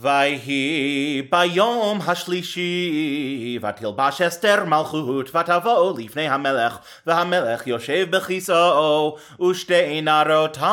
ויהי ביום השלישי, ותלבש אסתר מלכות, ותבוא לפני המלך, והמלך יושב בכיסאו, ושתי נערותיו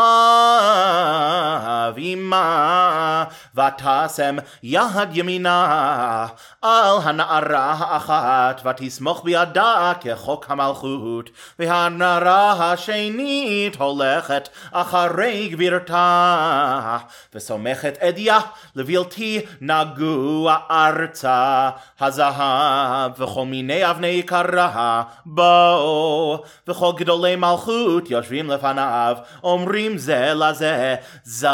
עמה, ותשם יד ימינה על הנערה האחת, ותסמוך בידה כחוק המלכות, והנערה השנית הולכת אחרי גבירתה, וסומכת אדיה לבלתי אותי נגוע ארצה הזהב וכל מיני אבני יקרה בואו וכל גדולי מלכות יושבים לפניו אומרים זה לזה זו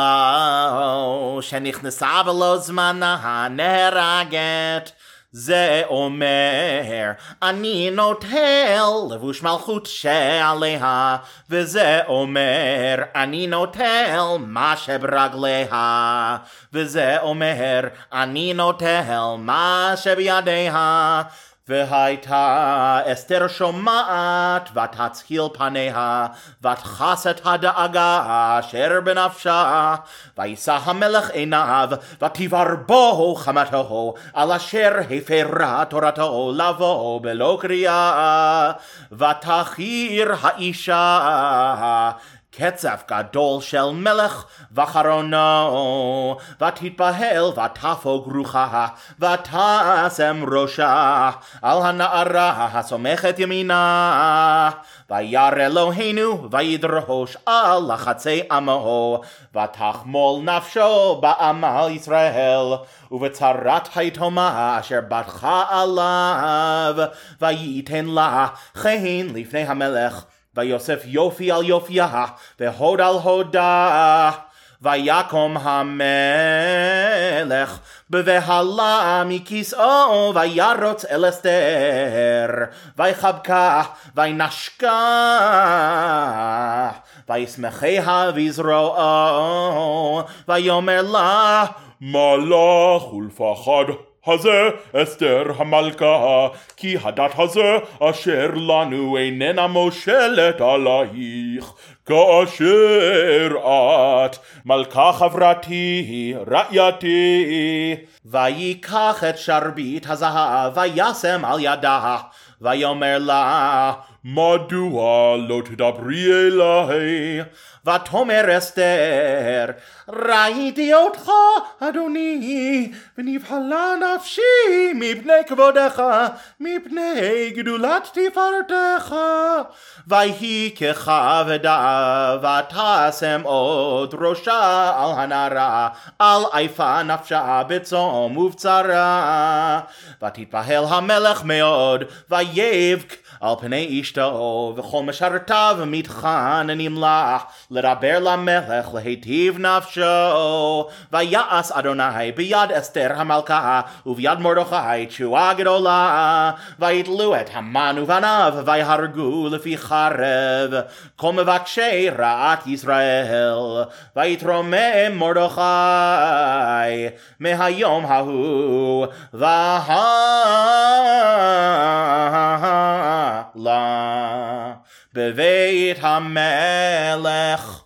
שנכנסה ולא זמנה נהרגת זה אומר, אני נוטל לבוש מלכות שעליה, וזה אומר, אני נוטל מה שברגליה, וזה אומר, אני נוטל מה שבידיה. והייתה אסתר שומעת, ותצהיל פניה, ותכס הדאגה אשר בנפשה. וישא המלך עיניו, ותבער בו חמתו, על אשר הפרה תורתו לבוא בלא קריאה. ותחיר האישה קצף גדול של מלך וחרונו, ותתפהל ותפוג רוחה, ותשם ראשה על הנערה הסומכת ימינה. וירא אלוהינו וידרוש על לחצי עמו, ותחמול נפשו בעמל ישראל, ובצרת היתומה אשר בטחה עליו, וייתן לה חן לפני המלך. ויוסף יופי על יופייה, והוד על הודה. ויקום המלך בבהלה מכיסאו וירוץ אל אסתר ויחבקה וינשקה וישמחיה בזרועו ויאמר לה מלאך ולפחד הזה אסתר המלכה, כי הדת הזה אשר לנו איננה מושלת עלייך, כאשר את מלכה חברתי, רעייתי. ויקח את שרביט הזהב וישם על ידה, ויאמר לה מדוע לא תדברי אליי? ותאמר אסתר, ראיתי אותך, אדוני, ונבהלה נפשי מפני כבודך, מפני גדולת תפארתך. ויהי ככבדה, ותשם עוד ראשה על הנערה, על עייפה נפשה בצום ובצרה. ותתפהל המלך מאוד, ויבק על פני אשתו, וכל משרתיו מתחננים לך, לדבר למלך, להיטיב נפשו. ויעש אדוני ביד אסתר המלכה, וביד מרדכי תשועה גדולה. ויתלו את המן ובניו, ויהרגו לפי חרב, כל מבקשי רעת ישראל. ויתרומם מרדכי מהיום ההוא, והלאה. לה בבית המלך